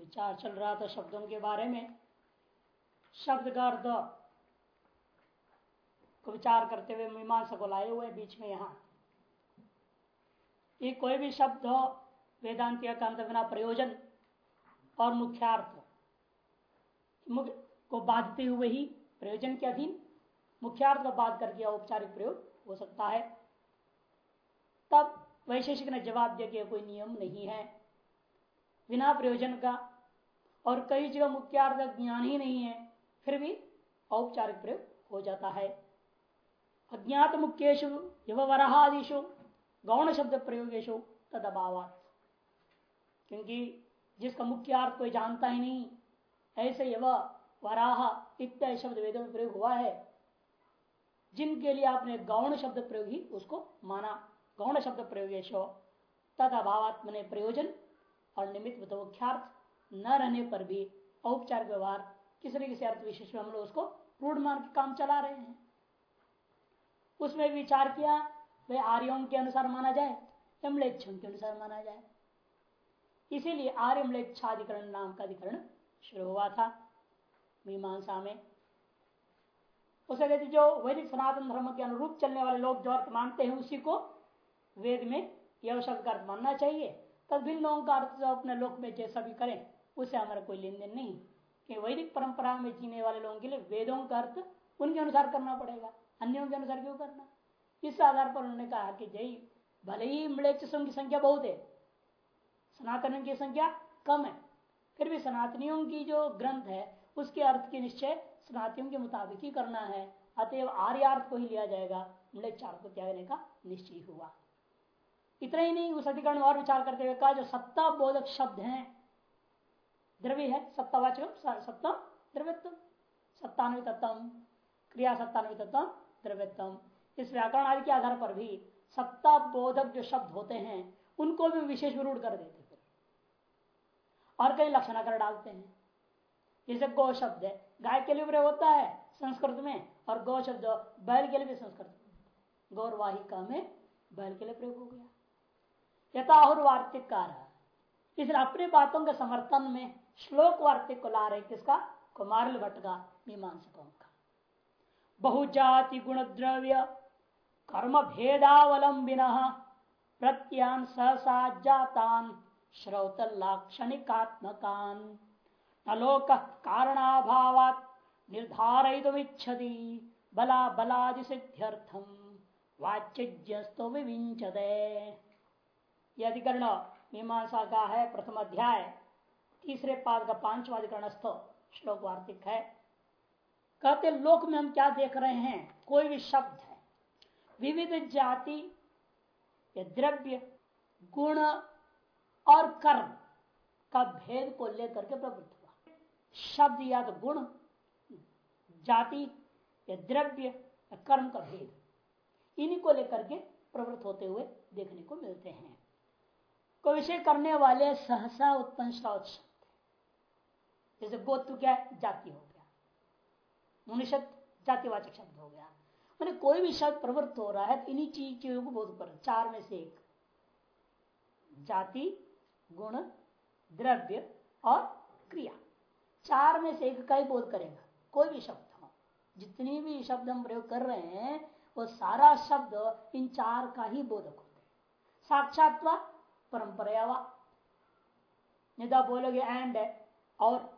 विचार चल रहा था शब्दों के बारे में। शब्द का अर्थ को विचार करते हुए मीमांसा को लाए हुए बीच में यहाँ। ये कोई भी शब्द हो, वेदांत का बिना प्रयोजन और मुख्यार्थ मुख्य को बांधते हुए ही प्रयोजन के अधीन मुख्यार्थ को बाध करके औपचारिक प्रयोग हो सकता है। तब वैशेषिक ने जवाब दिया कि कोई नियम नहीं है। बिना प्रयोजन का और कई जगह मुख्यार्थ ज्ञान ही नहीं है, फिर भी औपचारिक प्रयोग हो जाता है। अज्ञात मुख्यु युव वराहादिशु गौण शब्द प्रयोगेशु तद क्योंकि जिसका मुख्य अर्थ कोई जानता ही नहीं, ऐसे यव वराह इत्यादि शब्द वेदों में प्रयोग हुआ है। जिनके लिए आपने गौण शब्द प्रयोग ही उसको माना। गौण शब्द प्रयोगेश तद अभावात्मने प्रयोजन और निमित्त मुख्यार्थ न रहने पर भी औपचार व्यवहार, किसी न किसी अर्थ विशेष में हम लोग उसको रूढ़ के काम चला रहे हैं। उसमें विचार किया वे आर्यों के अनुसार माना जाए यमलेच्छों के अनुसार माना जाए। इसीलिए आर्यमलेच्छाधिकरण नाम का अधिकरण शुरू हुआ था, मीमांसा में। उसे कहते जो वैदिक सनातन धर्म के अनुरूप चलने वाले लोग जो अर्थ मानते हैं, उसी को वेद में यह शब्द का अर्थ मानना चाहिए। तब भिन्न लोगों का अर्थ अपने लोक में जैसा भी करें उससे हमारा कोई लेन देन नहीं। कि वैदिक परंपरा में जीने वाले लोगों के लिए वेदों का अर्थ उनके अनुसार करना पड़ेगा, अन्यों के अनुसार क्यों करना? इस आधार पर उन्होंने कहा कि जय, भले ही मृक्षों की संख्या बहुत है, सनातन की संख्या कम है, फिर भी सनातनियों की जो ग्रंथ है, उसके अर्थ की निश्चय सनातनियों के मुताबिक ही करना है। अतएव आर्यार्थ को ही लिया जाएगा मृक्षार्थ को त्यागने का निश्चय हुआ। इतना ही नहीं, उस अधिकरण और विचार करते हुए कहा, जो सत्ता बोधक शब्द हैं द्रव्य है सत्तावाचक सत्तम द्रव्यत्म सत्तान्वितम क्रिया सत्तान्वितम द्रव्यत्म इस व्याकरण आदि के आधार पर भी सत्ता बोधक जो शब्द होते हैं, उनको भी विशेष विरूढ़ कर देते फिर और कई लक्षण कर डालते हैं। जैसे गौ शब्द है, गाय के लिए प्रयोग होता है संस्कृत में, और गौ शब्द बैल के लिए भी संस्कृत में। गौरवाहिका में बैल के लिए प्रयोग हो गया। यथाहुर वार्तिक इसलिए अपने बातों के समर्थन में श्लोक वार्तिक को ला रहे किसका? कुमार भट्ट का मीमांसकों का बहुजाति गुण द्रव्य कर्म भेदावलंबिन प्रत्यान सहसा जातान श्रौत लाक्षणिकात्मकान। अलोक कारणाभावात निर्धारितुमिच्छति बला बलादि सिद्ध्यर्थम वाच्यस्तु विविंचते यह अधिकरण मीमांसा का है, प्रथम अध्याय। तीसरे पाद का पांचवा अधिकरण श्लोक वार्तिक है। कहते, लोक में हम क्या देख रहे हैं? कोई भी शब्द है। विविध जाति, या द्रव्य, गुण और कर्म का भेद को लेकर के प्रवृत्त हुआ। शब्द या तो गुण, जाति, या द्रव्य, या कर्म का भेद, इन्हीं को लेकर के प्रवृत्त होते हुए देखने को मिलते हैं। को विषय करने वाले सहसा उत्पन्न शब्द जैसे गोत्व क्या है? जाति हो गया। मनुष्य जातिवाचक शब्द हो गया। मैंने कोई भी शब्द प्रवृत्त हो रहा है तो इन्हीं चीज़ों को बोध कर। चार में से एक। जाति, गुण, द्रव्य और क्रिया। चार में से एक का ही बोध करेगा। कोई भी शब्द हो। जितनी भी शब्द हम प्रयोग कर रहे हैं, वो सारा शब्द इन चार का ही बोधक होते साक्षात्वा परंपरा निदा बोलोगे एंड है और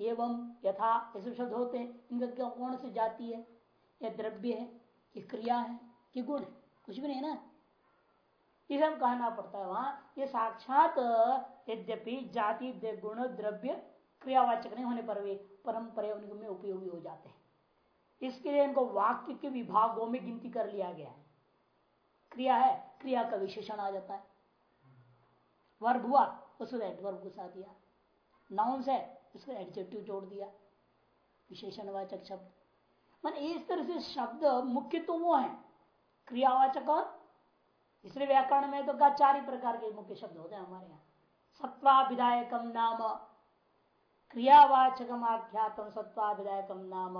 एवं यथा ऐसे शब्द होते हैं। इनका कौन सी जाति है? या द्रव्य है कि क्रिया है कि गुण है। कुछ भी नहीं ना। इसे हम कहना पड़ता है वहाँ। ये साक्षात, यद्यपि जाति गुण द्रव्य, क्रियावाचक नहीं होने पर भी परंपरा में उपयोगी हो जाते हैं। इसके लिए इनको वाक्य के विभागों में गिनती कर लिया गया है। क्रिया है, क्रिया का विशेषण आ जाता है। वर्ब हुआ उसको एडवर्ब घुसा दिया। नाउंस है उसको एडजेक्टिव जोड़ दिया। विशेषणवाचक शब्द। मान इस तरह से शब्द मुख्य तो वो है, क्रियावाचक और इसलिए व्याकरण में तो चार ही प्रकार के मुख्य शब्द होते हैं हमारे यहाँ। सत्वाभिदायकम नाम क्रियावाचकम आख्यातम सत्वाभिदायकम नाम।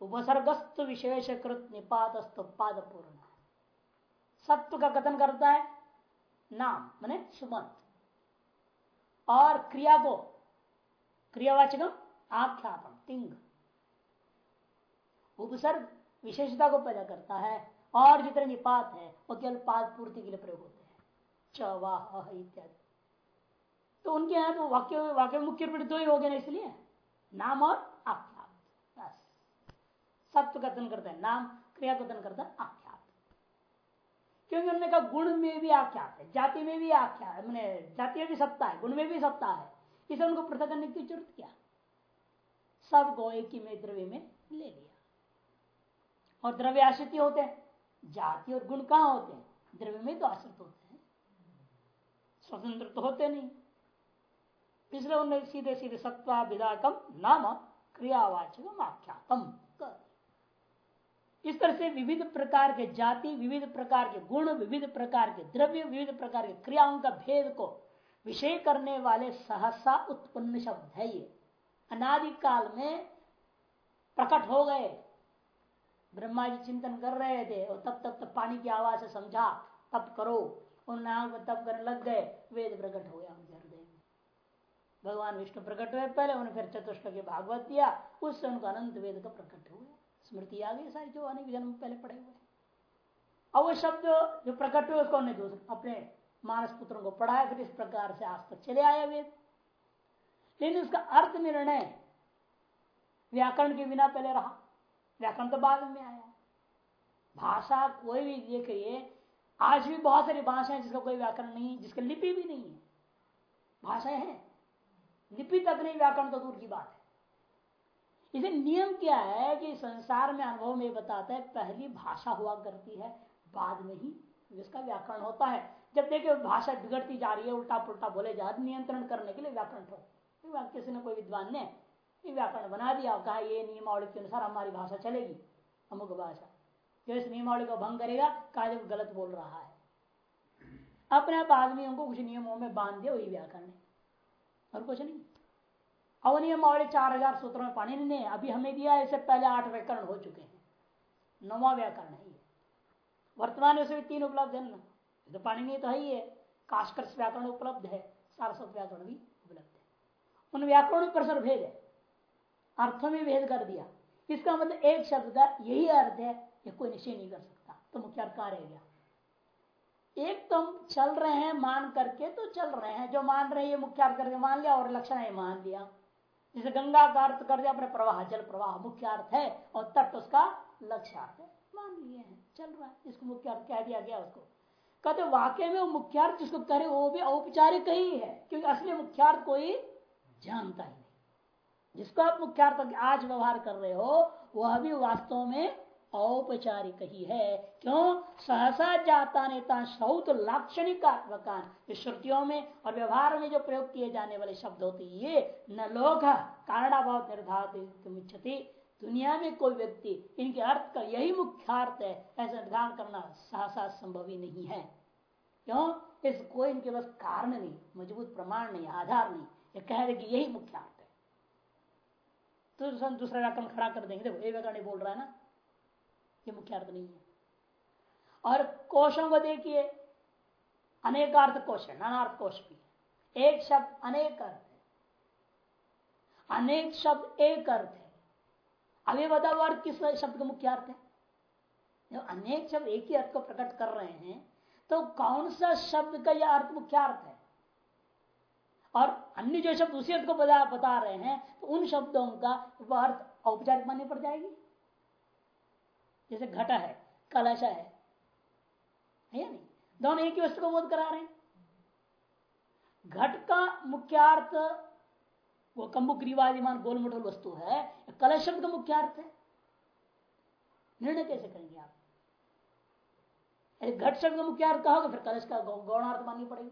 उपसर्गस्त विशेषकृत निपात पाद पूर्ण सत्व का कथन करता है, नाम, मैंने सुमंत। और क्रिया को, क्रियावाचकम आख्यापन तिंग। उपसर्ग विशेषता को पैदा करता है और जितने निपात है, वो केवल पाद पूर्ति के लिए प्रयोग होते हैं। च, वाह इत्यादि। तो उनके यहाँ तो वाक्य वाक्य मुख्य रूप दो ही हो गए ना इसलिए, नाम और आख्यात बस। कथन करता है, नाम, क्रिया कथन करता है आख्यात क्योंकि उन्होंने कहा गुण में भी आख्यात है, जाति में भी आख्यात है, मैंने जाति में भी सत्ता है, गुण में भी सत्ता है इसे उनको पृथक करने की ज़रूरत क्या? सबको एक ही में द्रव्य में ले लिया। और द्रव्य आश्रित होते हैं, जाति और गुण कहाँ होते हैं? द्रव्य में तो आश्रित होते हैं। स्वतंत्र तो होते नहीं। इसलिए उन्होंने सीधे सीधे सत्वा विदाकम नाम, क्रियावाचकम, आख्यातम। इस तरह से विविध प्रकार के जाति, विविध प्रकार के गुण, विविध प्रकार के द्रव्य, विविध प्रकार के क्रियाओं का भेद को विषय करने वाले सहसा उत्पन्न शब्द है ये। अनादिकाल में प्रकट हो गए। ब्रह्मा जी चिंतन कर रहे थे और तब तक तब पानी की आवाज़ से समझा तब करो। उन नाम तब करने लग गए। वेद प्रकट हो गया उनके हृदय में। भगवान विष्णु प्रकट हुए पहले, उन्हें फिर चतुष्ट के भागवत दिया। उससे उनको अनंत वेद का प्रकट हुआ। स्मृति आ गई सारी, जो अनेक जन्म पहले पढ़े हुए अब वो शब्द जो प्रकट हुए, उसको उन्हें अपने मानस पुत्रों को पढ़ाया, फिर इस प्रकार से आज तक चले आया वेद लेकिन उसका अर्थ निर्णय व्याकरण के बिना पहले रहा। व्याकरण तो बाद में आया। भाषा कोई भी देखिए आज भी बहुत सारी भाषाएँ जिसका कोई व्याकरण नहीं है, जिसकी लिपि भी नहीं है। भाषाएँ हैं। लिपि तक नहीं, व्याकरण तो दूर की बात है। इसे नियम क्या है कि संसार में अनुभव में बताता है, पहली भाषा हुआ करती है, बाद में ही जिसका व्याकरण होता है। जब देखिए भाषा बिगड़ती जा रही है उल्टा पुल्टा बोले जा नियंत्रण करने के लिए व्याकरण ठोक। किसी ने कोई विद्वान ने व्याकरण बना दिया कहा, ये नियमावली के अनुसार हमारी भाषा चलेगी, अमुक भाषा। जो इस नियमावली को भंग करेगा, कहा जब गलत बोल रहा है। अपने आप आदमियों को कुछ नियमों में बाँध दिया, वही व्याकरण और कुछ नहीं। अवनियमावली चार हज़ार सूत्रों में पानी नहीं अभी हमें दिया इससे पहले आठ व्याकरण हो चुके हैं। नौवा व्याकरण है ये। वर्तमान में से भी तीन उपलब्ध है ना? तो नहीं तो है ही है। व्याकरण उपलब्ध है, सारस्वत व्याकरण भी उपलब्ध है। उन व्याकरणों पर सर भेद है। अर्थों में भेद कर दिया। इसका मतलब एक शब्द का यही अर्थ है ये कोई निश्चय नहीं कर सकता। तो मुख्य अर्थ रह गया? एक तो हम चल रहे हैं, मान करके तो चल रहे हैं। जो मान रहे हैं मुख्य अर्थ करके मान लिया और लक्षण है, मान लिया। जैसे गंगा का अर्थ कर दिया, अपने प्रवाह, जल प्रवाह, मुख्य अर्थ है, और तट उसका लक्ष्य अर्थ है। मान लिए है, चल रहा है इसको मुख्य अर्थ कह दिया गया उसको। कहते वाक्य में वो मुख्यार्थ जिसको करे, वो भी औपचारिक ही है, क्योंकि असली मुख्यार्थ कोई जानता ही नहीं। जिसको आप मुख्यार्थ आज व्यवहार कर रहे हो, वह भी वास्तव में औपचारिक ही है। क्यों? सहसा जाता नेता लाक्षणिक श्रुतियों में और व्यवहार में जो प्रयोग किए जाने वाले शब्द होते ये न लोक कारणाभाव निर्धारित दुनिया में कोई व्यक्ति, इनके अर्थ का यही मुख्यार्थ है, ऐसा निर्धारण करना सहसा संभव ही नहीं है। क्यों? इस कोई इनके पास कारण नहीं, मज़बूत प्रमाण नहीं, आधार नहीं। ये कह रहे कि यही मुख्यार्थ है। तो दूसरा व्याकरण खड़ा कर देंगे। देखो ये व्याकरण बोल रहा है ना। ये मुख्य अर्थ नहीं है। और कोशों को देखिए अनेक अर्थ कोश है, नानार्थ कोश भी एक शब्द अनेक अर्थ है। अनेक शब्द एक अर्थ है। अभी बताओ अर्थ किस शब्द का मुख्य अर्थ है? जब अनेक शब्द एक ही अर्थ को प्रकट कर रहे हैं तो कौन सा शब्द का यह अर्थ मुख्य अर्थ है? और अन्य जो शब्द उसी अर्थ को बता बता रहे हैं तो उन शब्दों का वह अर्थ औपचारिक माननी पड़ जाएगी। जैसे घटा है, कलश है। या नहीं? दोनों एक ही वस्तु को बोध करा रहे हैं। घट का मुख्यार्थ, वो कम्बु ग्रीवादिमान गोल वस्तु है, कलश शब्द का मुख्यार्थ है। निर्णय कैसे करेंगे आप? घट शब्द का मुख्य अर्थ कहोगे, फिर कलश का गौणार्थ माननी पड़ेगी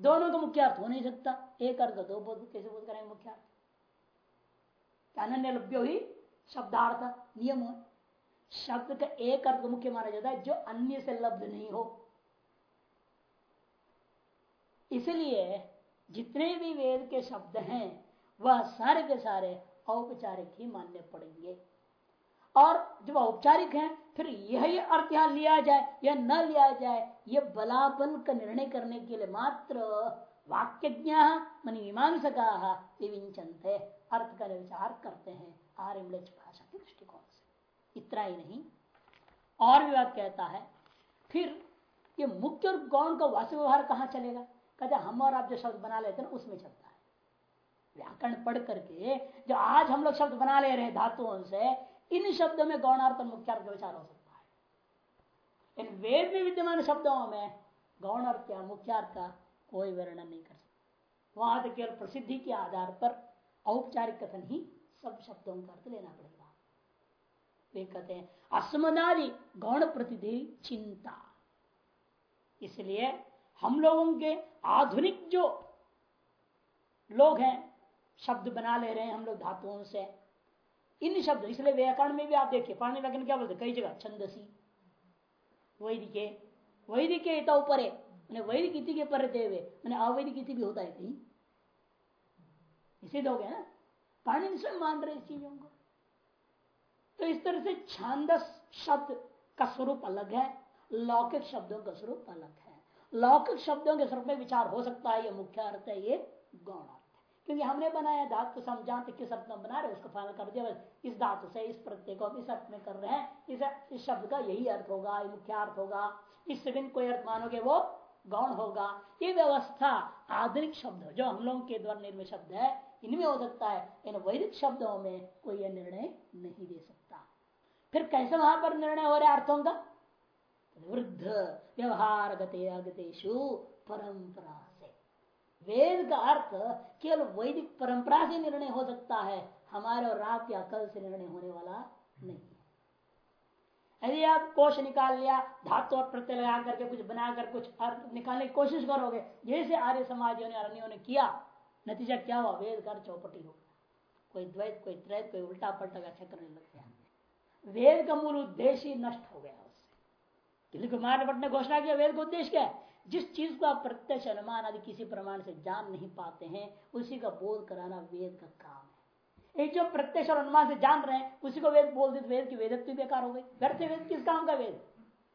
दोनों का मुख्य अर्थ हो नहीं सकता। एक अर्थ दो बोध, कैसे बोध करेंगे मुख्य अर्थ अनन्य लभ्यो ही शब्दार्थ नियम है। शब्द का एक अर्थ मुख्य माना जाता है, जो अन्य से लब्ध नहीं हो। इसलिए जितने भी वेद के शब्द हैं, वह सारे के सारे औपचारिक ही मानने पड़ेंगे। और जब औपचारिक है, फिर यही अर्थ यहाँ लिया जाए या न लिया जाए, ये बलाबल का निर्णय करने के लिए मात्र वाक्यज्ञ मन मीमांसका विविंचनते अर्थ का विचार करते हैं। आर्य भाषा के दृष्टिकोण से। इतना ही नहीं, और बात कहता है, फिर ये मुख्य और गौण का वास्तव व्यवहार कहाँ चलेगा? कहते हम और आप जो शब्द बना लेते हैं उसमें चलता है। व्याकरण पढ़ करके जो आज हम लोग शब्द बना ले रहे धातुओं से, इन शब्दों में गौणार्थ और मुख्यार्थ का विचार हो सकता है। इन वेद में विद्यमान शब्दों में गौण अर्थ या मुख्यार्थ का कोई वर्णन नहीं कर सकता। वहाँ तो केवल प्रसिद्धि के आधार पर औपचारिक कथन ही सब शब्दों का अर्थ लेना पड़ेगा। वे कहते हैं अस्मदादि गौण प्रतिधि चिंता। इसलिए हम लोगों के आधुनिक जो लोग हैं, शब्द बना ले रहे हैं हम लोग धातुओं से, इन शब्द, इसलिए व्याकरण में भी आप देखिए पाणी व्याकरण क्या बोलते कई जगह, छंदसी, वैदिके वैदिके ऊपर वैदिक इति के पर देवे, मैंने अवैदिक इति भी होता है कहीं इसे दोगे ना? पाणी स्वयं मान रहे चीज़ों को। तो इस तरह से छांदस शब्द का स्वरूप अलग है लौकिक शब्दों का स्वरूप अलग है। लौकिक शब्दों के स्वरूप में विचार हो सकता है ये मुख्य अर्थ है ये गौण अर्थ है। क्योंकि हमने बनाया धातु जानते किस अर्थ में बना रहे उसको फाइनल कर दिया बस इस धातु से इस प्रत्यय को इस अर्थ में कर रहे हैं। इस, इस शब्द का यही अर्थ होगा ये मुख्य अर्थ होगा। इससे भी कोई अर्थ मानोगे वो गौण होगा। ये व्यवस्था आधुनिक शब्द जो हम लोगों के द्वारा निर्मित शब्द है। इनमें हो सकता है, इन वैदिक शब्दों में कोई यह निर्णय नहीं दे सकता। फिर कैसे वहाँ पर निर्णय हो रहा अर्थों का? वृद्ध व्यवहार गते अगतेशु परंपरा से। वेद का अर्थ केवल वैदिक परंपरा से निर्णय हो सकता है, हमारे और रात या कल से निर्णय होने वाला नहीं यदि आप कोश निकाल लिया, धातु और प्रत्यय लगा करके कुछ बनाकर कुछ अर्थ निकालने की कोशिश करोगे, जैसे आर्य समाजियों ने अरण्यों ने किया नतीजा क्या हुआ? वेद का चौपटी हो कोई द्वैत, कोई त्रैत, कोई उल्टा पलटा व्याख्या करने लग गया वेद का मूल उद्देश्य ही नष्ट हो गया उससे। कुमार भट्ट ने घोषणा किया वेद का उद्देश्य क्या है? जिस चीज़ को आप प्रत्यक्ष अनुमान आदि किसी प्रमाण से जान नहीं पाते हैं, उसी का बोध कराना वेद का काम है। एक जो प्रत्यक्ष और अनुमान से जान रहे हैं, उसी को वेद बोल दे वेद की वेदत्व बेकार हो गई। व्यर्थ वेद किस काम का वेद।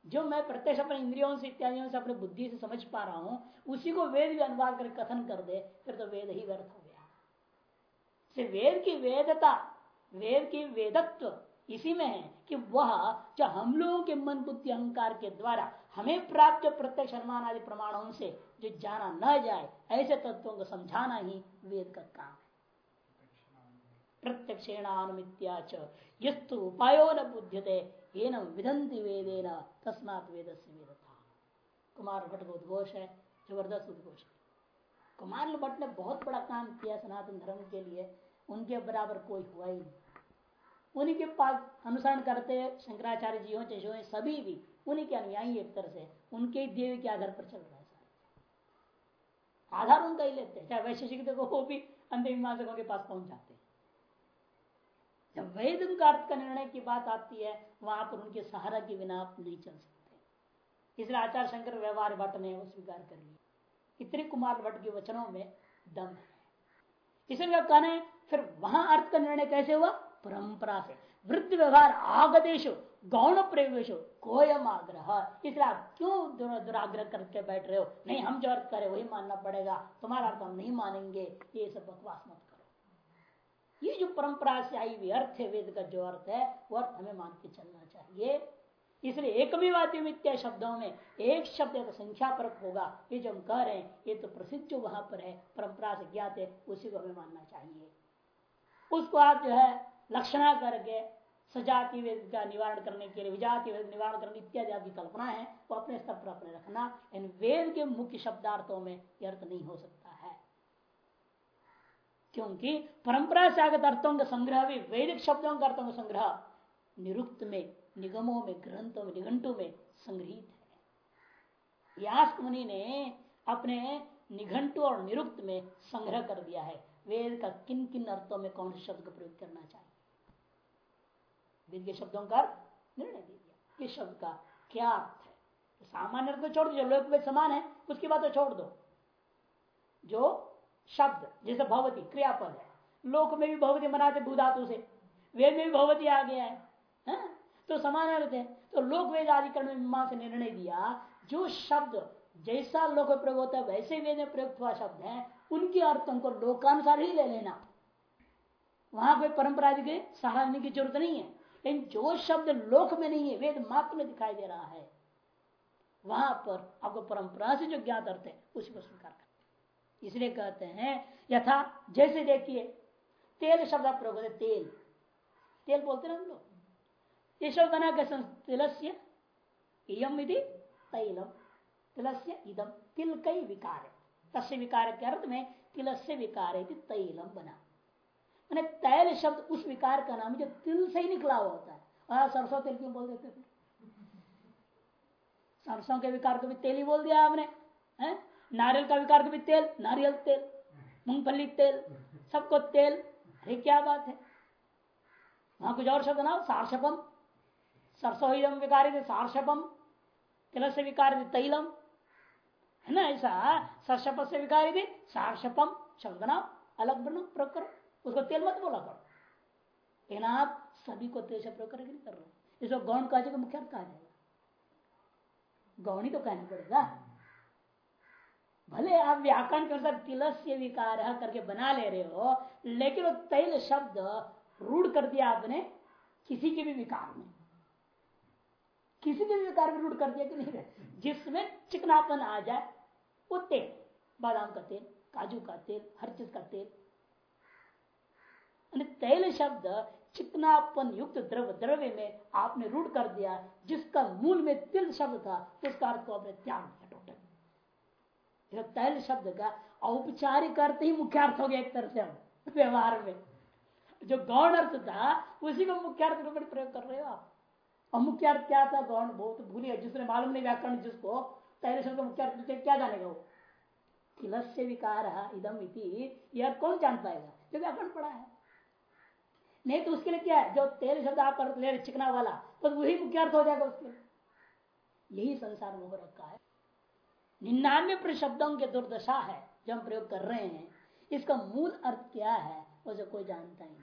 जो मैं प्रत्यक्ष अपने इंद्रियों से, इत्यादियों से, अपने बुद्धि से समझ पा रहा हूँ, उसी को वेद भी अनुवाद कर कथन कर दे, फिर तो वेद ही व्यर्थ हो गया। वेद की वेदता, वेद की वेदत्व इसी में है कि वह, जो हम लोगों के मन बुद्धि अहंकार के द्वारा हमें प्राप्त प्रत्यक्ष अनुमान आदि प्रमाणों से जो जाना न जाए, ऐसे तत्वों को समझाना ही वेद का काम है। प्रत्यक्षेणानुमित्या यस्तु उपायो न बुद्धते ये विधंति वेदेन, तस्मात वेद से वेद था कुमार भट्ट का उद्घोष है, ज़बरदस्त उद्घोष है। कुमार भट्ट ने बहुत बड़ा काम किया सनातन धर्म के लिए, उनके बराबर कोई हुआ ही नहीं। उन्हीं के पास अनुसरण करते शंकराचार्य जी हो चेशो सभी भी, उन्हीं के अनुयायी एक तरह से, उनके देवी के आधार पर चल रहा है आधार उनका ही लेते हैं, चाहे वैशेषिक देखो वो भी अंतिम के पास पहुँच जाते जब वेद का अर्थ का निर्णय की बात आती है, वहाँ पर उनके सहारा के बिना आप नहीं चल सकते। इसलिए आचार्य शंकर व्यवहार भट्ट ने स्वीकार कर लिया। इतने कुमार भट्ट के वचनों में दम है। इसलिए कहना है, फिर वहाँ अर्थ का निर्णय कैसे हुआ? परंपरा से। वृद्ध व्यवहार आगदेश गौण प्रवेश कोयम आग्रह इसलिए आप क्यों दुराग्रह करके बैठ रहे हो? नहीं, हम जो अर्थ करें वही मानना पड़ेगा। तुम्हारा अर्थ हम नहीं मानेंगे। ये सब बकवास मत ये जो परंपरा से आई हुई अर्थ है, वेद का जो अर्थ है, वो अर्थ हमें मान के चलना चाहिए। इसलिए एक भी वाद्य शब्दों में एक शब्द तो संख्या परक होगा, ये जो हम कह रहे हैं, ये तो प्रसिद्ध जो वहाँ पर है, परंपरा से ज्ञात है, उसी को हमें मानना चाहिए। उसको आप जो है लक्षणा करके सजाति वेद का निवारण करने के लिए, विजाति वेद निवारण करने इत्यादि आपकी कल्पना है, वो अपने स्तर पर अपने रखना। इन वेद के मुख्य शब्दार्थों में अर्थ नहीं हो सकता। क्योंकि परंपरा से आगत अर्थों का संग्रह भी वैदिक शब्दों का अर्थों का संग्रह निरुक्त में, निगमों में, ग्रंथों में, निघंटों में संग्रहित है। यास मुनि ने अपने निघंटु और निरुक्त में संग्रह कर दिया है। वेद का किन किन अर्थों में कौन से शब्द का प्रयोग करना चाहिए? वेद के शब्दों का निर्णय दे दिया। इस शब्द का क्या अर्थ है? सामान्य अर्थ छोड़ दो, जो लोक में समान है, उसकी बात तो छोड़ दो। जो शब्द, जैसे भगवती क्रियापद है। लोक में भी भगवती बनाते भूधातु से। वेद में भी भगवती आ गया है है? तो समान अर्थ है। तो लोक वेद आदिकरण में से निर्णय दिया, जो शब्द, जैसा लोक प्रयोग होता है, वैसे वेद में प्रयुक्त हुआ शब्द है, उनके अर्थों को लोकानुसार ही ले लेना। वहाँ कोई परंपरा के सहारा लेने की ज़रूरत नहीं है। लेकिन जो शब्द लोक में नहीं है, वेद मात्र में दिखाई दे रहा है, वहाँ पर आपको परंपरा से जो ज्ञात अर्थ है, उसी को स्वीकार कर। इसलिए कहते हैं, यथा, जैसे देखिए, तेल शब्द प्रयोग होते तेल। तेल बोलते ना हम लोग? ये शब्द बना कैसे तिलस्य इम यदि तैलम। तिलस्य इदम। तिल कई विकार तस्य विकार के अर्थ में तिलस्य विकार तैलम बना। मैंने तैल शब्द उस विकार का नाम जो तिल से ही निकला हुआ होता है। और सरसों तेल क्यों बोल देते सरसों के विकार को भी तेल ही बोल दिया आपने नारियल का विकार को भी तेल, नारियल तेल, मूंगफली तेल, सबको तेल। अरे क्या बात है? वहाँ कुछ और शब्द ना सारशपम सरसोम विकार सारशपम तिल से विकार तैलम। है ना ऐसा? सरसप से विकार सारशपम शब्द ना अलग बनो प्रयोग करो उसको तेल मत बोला करो। लेकिन आप सभी को तेल से प्रयोग नहीं कर रहे इसको गौण जाएगा मुख्य कहा जाएगा। गौणी तो कहना पड़ेगा। भले आप व्याकरण के अनुसार तिलस्य विकार करके बना ले रहे हो, लेकिन वो तैल शब्द रूढ़ कर दिया आपने किसी के भी विकार में। किसी के भी विकार में रूढ़ कर दिया कि नहीं, जिसमें चिकनापन आ जाए, वो तेल, बादाम का तेल, काजू का तेल, हर चीज़ का तेल। तेल शब्द चिकनापन युक्त द्रव, द्रव्य में आपने रूढ़ कर दिया, जिसका मूल में तिल शब्द था, उसका अर्थ को आपने त्याग दिया। तैल शब्द का औपचारिक अर्थ ही मुख्य अर्थ हो गया एक तरह से व्यवहार में। जो गौण अर्थ था, उसी को मुख्य अर्थ रूप में प्रयोग कर रहे हो आप। और मुख्य अर्थ क्या था गौण? बहुत भूलिए जिसने मालूम नहीं व्याकरण जिसको, तैल शब्द मुख्य अर्थ क्या जानेगा वो? तिलस्य विकार इदम इति। यह कौन जान पाएगा जो व्याकरण पढ़ा है। नहीं तो उसके लिए क्या है? जो तेल शब्द आप ले चिकना वाला तो वही मुख्य अर्थ हो जाएगा उसके यही संसार में हो रखा है। निन्यानवे शब्दों के दुर्दशा है जो हम प्रयोग कर रहे हैं। इसका मूल अर्थ क्या है, उसे कोई जानता ही नहीं।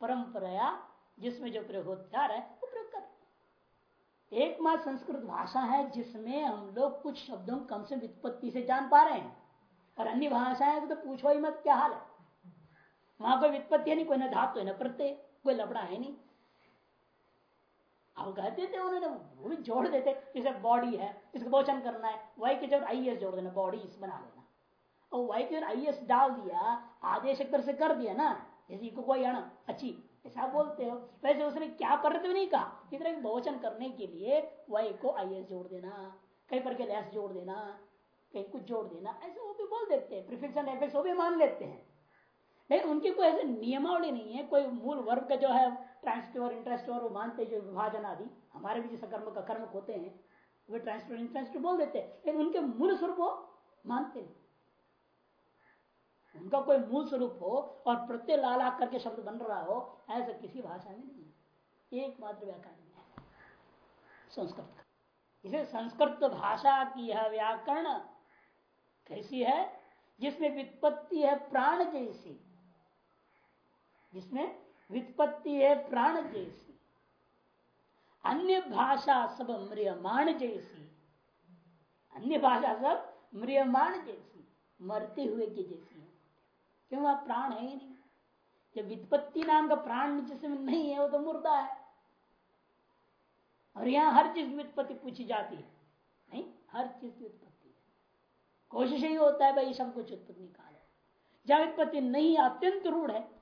परंपरा जिसमें जो प्रयोग होता है, वो प्रयोग कर एकमात्र संस्कृत भाषा है जिसमें हम लोग कुछ शब्दों कम से वित्पत्ति से जान पा रहे हैं। और अन्य भाषाएँ तो पूछो ही मत, क्या हाल है? वहाँ कोई वित्पत्ति है नहीं, कोई न धातु है, न प्रत्यय, कोई लपड़ा है नहीं। अब कहते थे उन्होंने जोड़ देते जैसे बॉडी है, इसको भोजन करना है वाई के जब आईएस जोड़ देना बॉडी इस बना लेना। और वाई के आई डाल दिया, आदेश एक से कर दिया ना जैसे को कोई आना अच्छी, ऐसा बोलते हो। वैसे उसने क्या रहे नहीं कहा तरह बहुवचन करने के लिए वाई को आई जोड़ देना, कहीं पर के लेस जोड़ देना, कहीं कुछ जोड़ देना, ऐसे वो भी बोल देते हैं प्रिफिक्स एंड वो भी मान लेते हैं। लेकिन उनकी कोई ऐसे नियमावली नहीं है, कोई मूल वर्ग का जो है ट्रांसफ़र इंटरेस्ट और मानते जो विभाजन आदि, हमारे भी जैसे कर्म का कर्म होते हैं, वे ट्रांसफ़र इंटरेस्ट बोल देते हैं। लेकिन उनके मूल स्वरूप वो मानते नहीं उनका कोई मूल स्वरूप हो और प्रत्यय लाला करके शब्द बन रहा हो, ऐसा किसी भाषा में नहीं एकमात्र व्याकरण में संस्कृत इसे संस्कृत भाषा की यह व्याकरण कैसी है? जिसमें वित्पत्ति है प्राण जैसी। जिसमें वित्पत्ति है प्राण जैसी। अन्य भाषा सब म्रियमाण जैसी। अन्य भाषा सब म्रियमाण जैसी, मरते हुए की जैसी है। क्यों वह प्राण है ही नहीं? जब वित्पत्ति नाम का प्राण जिसमें नहीं है, वो तो मुर्दा है। और यहाँ हर चीज़ वित्पत्ति पूछी जाती है। नहीं, हर चीज़ की उत्पत्ति है। कोशिश ही होता है भाई, सब कुछ उत्पत्ति निकाले। जहाँ वित्पत्ति नहीं, अत्यंत रूढ़ है।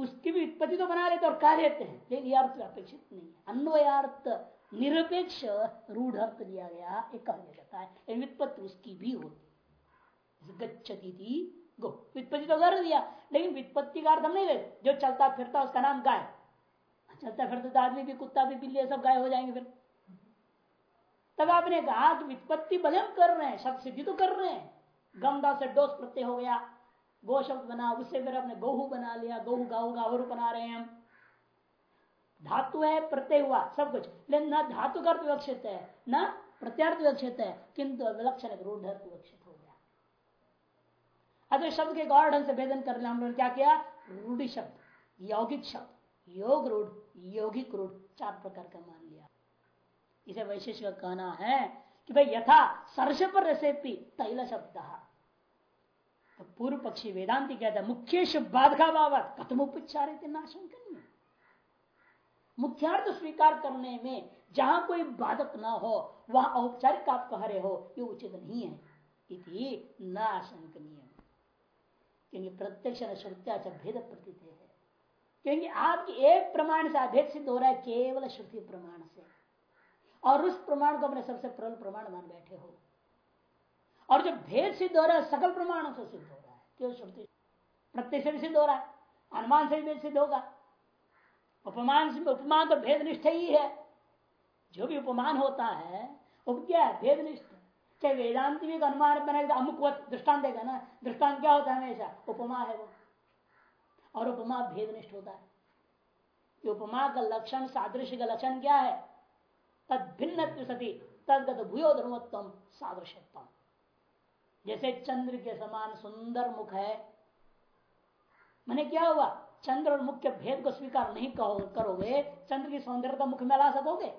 उसकी भी उत्पत्ति तो बना लेते और कह लेते हैं। लेकिन यह अर्थ अपेक्षित नहीं है। अन्वयार्थ निरपेक्ष रूढ़ अर्थ लिया गया, एक कहा जाता है। लेकिन वित्पत्ति उसकी भी होती गच्छती थी, गो। वित्पत्ति तो कर दिया, लेकिन वित्पत्ति का अर्थ हम नहीं लेते। जो चलता फिरता उसका नाम गाय। चलता फिरता तो आदमी भी, कुत्ता भी, बिल्ली सब गाय हो जाएँगे फिर। तब आपने कहा कि वित्पत्ति भले कर रहे हैं, शब्द सिद्धि तो कर रहे हैं। गमदा से डोस प्रत्यय हो गया। गो शब्द बना, उससे फिर अपने गौहू बना लिया, गौहू गाऊ गावरू बना रहे हैं हम। धातु है, प्रत्यय हुआ, सब कुछ। लेकिन न धातु का अर्थ विवक्षित है, न प्रत्यर्थ विवक्षित है, किंतु विलक्षण रूढ़ विवक्षित हो गया। अगर शब्द के गौर ढंग से भेदन कर लिया हम लोगों ने क्या किया? रूढ़ी शब्द, यौगिक शब्द, योग रूढ़, यौगिक रूढ़, चार प्रकार का मान लिया। इसे वैशिष्ट का कहना है कि भाई यथा सरस पर रसे तैल शब्द तो पूर्व पक्षी वेदांति कहता है मुख्य बाधका बाबत कथम उपचार नाशंकनीय मुख्यार्थ स्वीकार करने में जहाँ कोई बाधक ना हो, वहाँ औपचारिक आप कह रहे हो, ये उचित नहीं है। इति न आशंकनीय क्योंकि प्रत्यक्ष श्रुत्याच भेद प्रतीत है। क्योंकि आपकी एक प्रमाण से अभेद सिद्ध हो रहा है, केवल श्रुति प्रमाण से। और उस प्रमाण को अपने सबसे प्रबल प्रमाण मान बैठे हो। और जब भेद सिद्ध हो रहा है, सकल प्रमाणों से सिद्ध हो रहा है, केवल श्रुति प्रत्यक्ष से भी सिद्ध हो रहा है, अनुमान से भी भेद सिद्ध होगा। उपमान से, उपमान तो भेद निष्ठ ही है। जो भी उपमान होता है वो क्या है भेद निष्ठ चाहे वेदांति भी अनुमान बनाएगा तो अमुक दृष्टान देगा ना। दृष्टांत क्या होता है हमेशा? उपमा है वो। और उपमा भेद निष्ठ होता है। उपमा का लक्षण, सादृश्य का लक्षण क्या है? तद भिन्न सती, तदगत भूयो धर्मोत्तम जैसे चंद्र के समान सुंदर मुख है। मैंने क्या हुआ? चंद्र और मुख्य भेद को स्वीकार नहीं करोगे? चंद्र की सौंदर्यता मुख में ला सकोगे?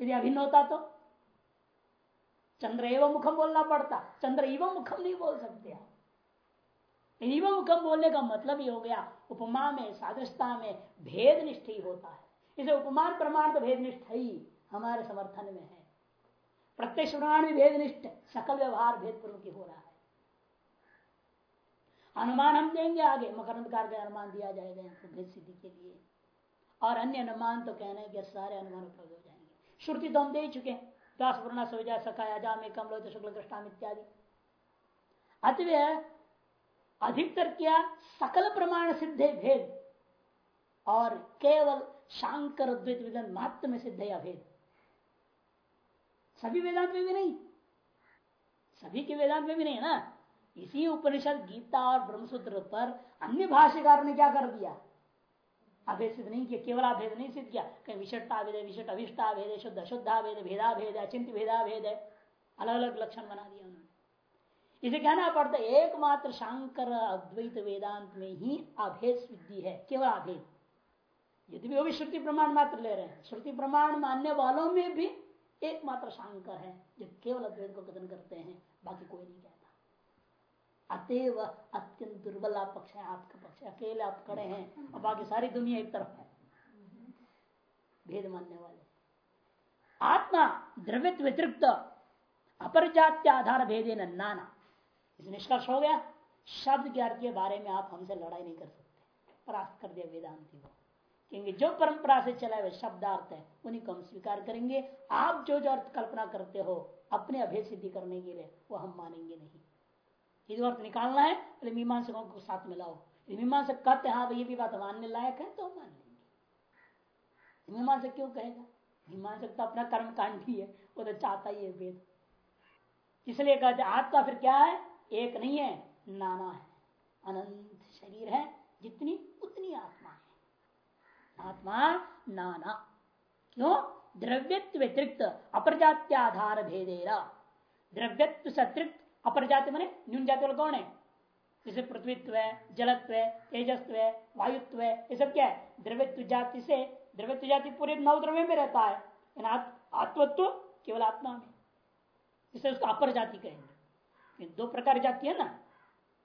यदि अभिन्न होता तो? चंद्र एवं मुखम बोलना पड़ता। चंद्र एवं मुखम नहीं बोल सकते आप एवं मुखम बोलने का मतलब ही हो गया, उपमा में सादृशता में भेद निष्ठ ही होता है। इसे उपमान प्रमाण तो भेद निष्ठ ही, हमारे समर्थन में है। प्रत्यक्ष प्रमाण भी भेद निष्ठ सकल व्यवहार भेद पूर्व की हो रहा है। अनुमान हम देंगे आगे। मकरंदकार का अनुमान दिया जाएगा भेद सिद्धि के लिए। और अन्य अनुमान तो कहने के सारे अनुमान उपलब्ध हो जाएँगे। श्रुति तो हम दे चुके हैं। दास वर्णा सोजा सकाया जामे कमलो शुक्ल कृष्णाम इत्यादि। अतः अधिकतर क्या सकल प्रमाण सिद्धे भेद? और केवल शांकर मात्र में सिद्ध या भेद? सभी वेदांत में भी नहीं। सभी के वेदांत में भी नहीं ना? इसी उपनिषद, गीता और ब्रह्मसूत्र पर अन्य भाष्यकार ने क्या कर दिया? अभेद सिद्ध नहीं किया, केवल अभेद नहीं सिद्ध किया। कहीं विशिष्टा भेद विशिष्ट अविष्टा भेद शुद्ध अशुद्धा भेद भेदा भेद अचिंत भेदा भेद है। अलग अलग लक्षण बना दिया उन्होंने। इसे कहना पड़ता है, एकमात्र शंकर अद्वैत वेदांत में ही अभेद सिद्धि है, केवल अभेद। यदि भी वो भी श्रुति प्रमाण मात्र ले रहे हैं। श्रुति प्रमाण मानने वालों में भी एकमात्र शंकर है, जो केवल अद्वैत को कथन करते हैं, बाकी कोई नहीं कहता। अतएव अत्यंत दुर्बल आप पक्ष है, आपका पक्ष अकेले आप खड़े हैं, और बाकी सारी दुनिया एक तरफ़ है। भेद मानने वाले। आत्मा द्रव्य व्यतिरिक्त अपर जात्य आधार भेदे नाना। इस निष्कर्ष हो गया। शब्द के अर्थ के बारे में आप हमसे लड़ाई नहीं कर सकते। परास्त कर दिया वेदांति को। क्योंकि जो परंपरा से चला है शब्दार्थ है, उन्हीं को हम स्वीकार करेंगे। आप जो जो अर्थ कल्पना करते हो, अपने अभेद सिद्धि करने के लिए, वो हम मानेंगे नहीं। यदि अर्थ निकालना है, पहले मीमांसकों को साथ में लाओ। मीमांसक कहते हैं हाँ ये भी बात मानने लायक है तो मान लेंगे। मीमांसक क्यों कहेगा? मीमांसक तो अपना कर्म कांड ही है वो तो चाहता ही है वेद इसलिए कहते आत्मा फिर क्या है? एक नहीं है, नाना है। अनंत शरीर है, जितनी उतनी आत्मा आत्मा नाना। क्यों? द्रव्यत्व व्यतिरिक्त अप्रजात्याधार भेदेरा द्रव्यत्व से अतिरिक्त अपर जाति मैंने न्यून जाति वाला कौन है? जैसे पृथ्वीत्व है, जलत्व है, तेजस्व है, वायुत्व है, ये सब क्या है? द्रव्यत्व जाति से, द्रव्यत्व जाति पूरे नव द्रव्य में रहता है। आत्मत्व केवल आत्मा में। इसे उसको अपर जाति कहेंगे दो प्रकार जाति है ना?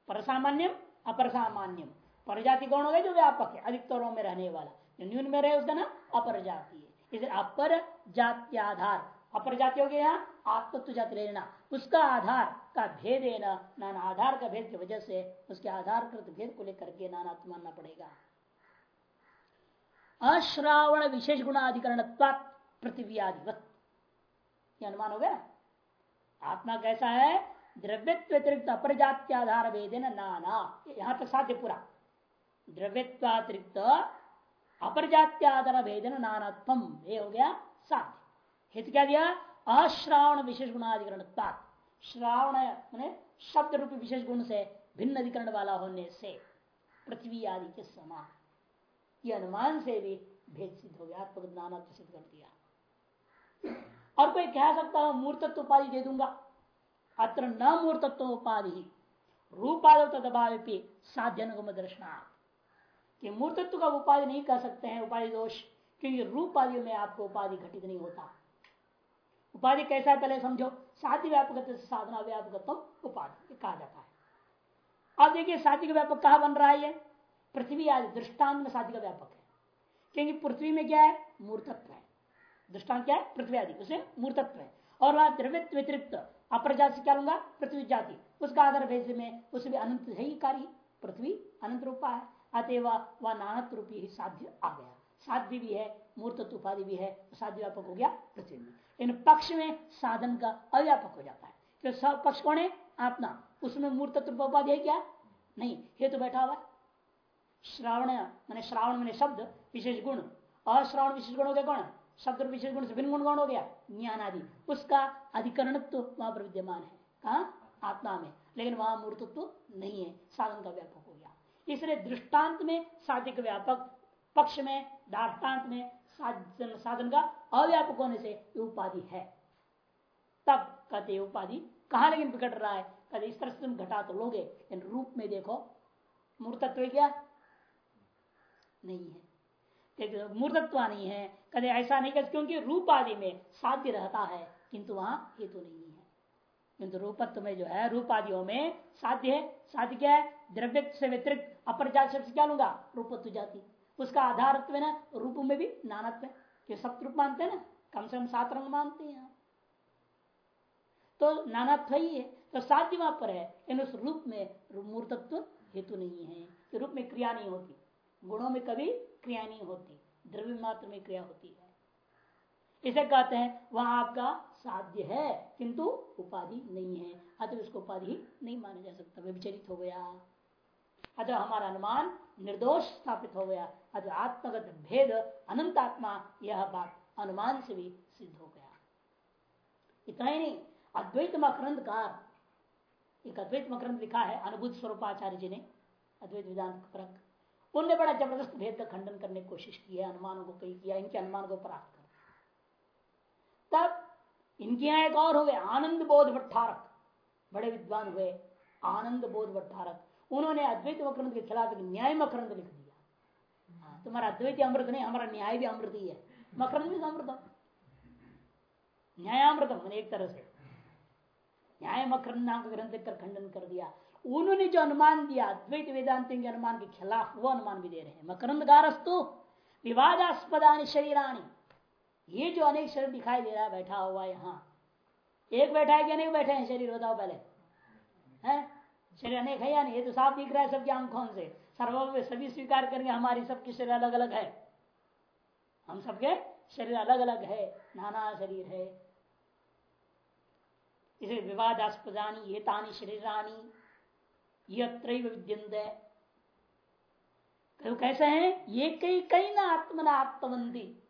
परसामान्यम अपर सामान्यम पर जाति कौन हो गया जो व्यापक है, अधिकतरों में रहने वाला। जो न्यून में रहे उसका ना अपर जाति है इसे अपर जाति आधार अपर जाति हो गया आत्मत्व जाति लेना। उसका आधार का भेद है नाना आधार का भेद की वजह से उसके आधार कृत भेद को लेकर के नाना मानना पड़ेगा। अश्रावण विशेष गुणाधिकरण पृथ्वी आदिवत अनुमान हो गया? आत्मा कैसा है? द्रव्यत्व व्यतिरिक्त अपरजात्याधार वेदन नाना। यहाँ तक साध्य पूरा। द्रव्यत्वातिरिक्त अपरजात्याधार भेदन नानात्म ये हो गया साध्य। हित क्या दिया? अश्रावण विशेष गुणाधिकरण श्रावण मैंने शब्द रूपी विशेष गुण से भिन्न अधिकरण वाला होने से, पृथ्वी आदि के समान। ये अनुमान से भी भेद सिद्ध हो गया आत्मक नानात्व सिद्ध कर दिया। और कोई कह सकता है, मूर्तत्व उपाधि दे दूँगा। अत्र न मूर्तत्व उपाधि रूपादि तदभावी साध्य अनुगम दर्शना कि मूर्तत्व का उपाधि नहीं कर सकते हैं उपाधि दोष, क्योंकि रूप आदि में आपको उपाधि घटित नहीं होता। उपाधि कैसा है पहले समझो? साध्य व्यापक साधना व्यापक उपाधि कहा जाता है। अब देखिए, साध्य का व्यापक कहा बन रहा है ये? पृथ्वी आदि, दृष्टांत में साध्य का व्यापक है। क्योंकि पृथ्वी में क्या है? मूर्तत्व है। दृष्टांत क्या है? पृथ्वी आदि, उसमें मूर्तत्व है। और वहाँ द्रव्य व्यतिरिक्त अपर जाति से क्या लूँगा? पृथ्वी जाति। उसका आधार भेज में उसमें अनंत है ही कार्य। पृथ्वी अनंत रूपा है। अतएव वह नानक रूपी ही साध्य आ गया। साध्य भी है मूर्त उपाधि भी है साध्य व्यापक हो गया में इन पक्ष में साधन का अव्यापक हो जाता है। तो सब पक्ष कौन है? अपना उसमें मूर्त उपाधि है क्या? नहीं ये तो बैठा हुआ श्रावण, मैंने श्रावण मैंने शब्द, विशेष गुण। और श्रावण विशेष गुण हो गया कौन? शब्द विशेष गुण से भिन्न गुण कौन हो गया? ज्ञान आदि। उसका अधिकरण तो वहाँ पर विद्यमान है। कहा? आत्मा में। लेकिन वहाँ मूर्तत्व नहीं है। साधन का व्यापक हो इसलिए दृष्टांत में साधिक व्यापक पक्ष में दाष्टान्त में साधन, साधन का अव्यापक होने से उपाधि है। तब कहते उपाधि कहा लेकिन बिगड़ रहा है? कहते इस तरह से तुम घटा तो लोगे इन रूप में देखो मूर्तत्व क्या? नहीं है। मूर्तत्व नहीं है। कदे ऐसा नहीं कर क्योंकि रूप आदि में साध्य रहता है किंतु वहाँ हेतु नहीं है। किंतु रूपत्व में जो है रूप आदियों में साध्य है। साध्य क्या है? द्रव्य से व्यतिरिक्त अपर जाति से क्या लूँगा? रूपत्व जाति। उसका आधार ना, रूप में भी नानत्व है। कि सब रूप मानते हैं ना? कम से कम सात रंग मानते हैं तो नानात्व ही है। तो साध्य वहाँ पर है इन उस रूप में मूर्तत्व हेतु नहीं है। कि रूप में क्रिया नहीं होती। गुणों में कभी क्रिया नहीं होती। द्रव्य मात्र में क्रिया होती है। इसे कहते हैं, वहाँ आपका साध्य है, किंतु उपाधि नहीं है। अतः उसको उपाधि नहीं माना जा सकता। व्यभिचरित हो गया। अतः हमारा अनुमान निर्दोष स्थापित हो गया। अतः आत्मगत भेद अनंत आत्मा, यह बात अनुमान से भी सिद्ध हो गया। इतना ही नहीं अद्वैत मकरंद कार एक अद्वैत मकरंद लिखा है अनुभूत स्वरूपाचार्य जी ने, अद्वैत वेदांत परक। उनने बड़ा ज़बरदस्त भेद का खंडन करने की कोशिश की है, अनुमानों को कही किया, इनके अनुमान को प्राप्त कर। तब इनके यहाँ एक और हुए आनंद बोध भट्टारक। बड़े विद्वान हुए, आनंद बोध भट्टारक। उन्होंने अद्वैत मकरंद के खिलाफ एक न्याय मकरंद लिख दिया। हाँ, तुम्हारा अद्वैत अमृत नहीं हमारा न्याय भी अमृत ही है। मकरंद भी अमृत न्यायामृतम एक तरह से। न्याय मकरंद नाम का ग्रंथ कर खंडन कर दिया। उन्होंने जो अनुमान दिया अद्वैत वेदांत के अनुमान के खिलाफ वो अनुमान भी दे रहे हैं। मकरंद गारस्तु विवादास्पदा शरीरानी ये जो अनेक शरीर दिखाई दे रहा है बैठा हुआ यहाँ। एक बैठा है कि अनेक बैठे हैं? शरीर बताओ पहले। है? शरीर अनेक है या नहीं? ये तो साफ़ दिख रहा है सबके आँखों से। सर्व सभी स्वीकार करेंगे, हमारी सबके शरीर अलग अलग है। हम सबके शरीर अलग अलग है, नाना शरीर है। इसे विवादास्पदानी ये तानी शरीरानी यद्यंत कैसे हैं? ये कई कई ना आत्मना आत्मवंदी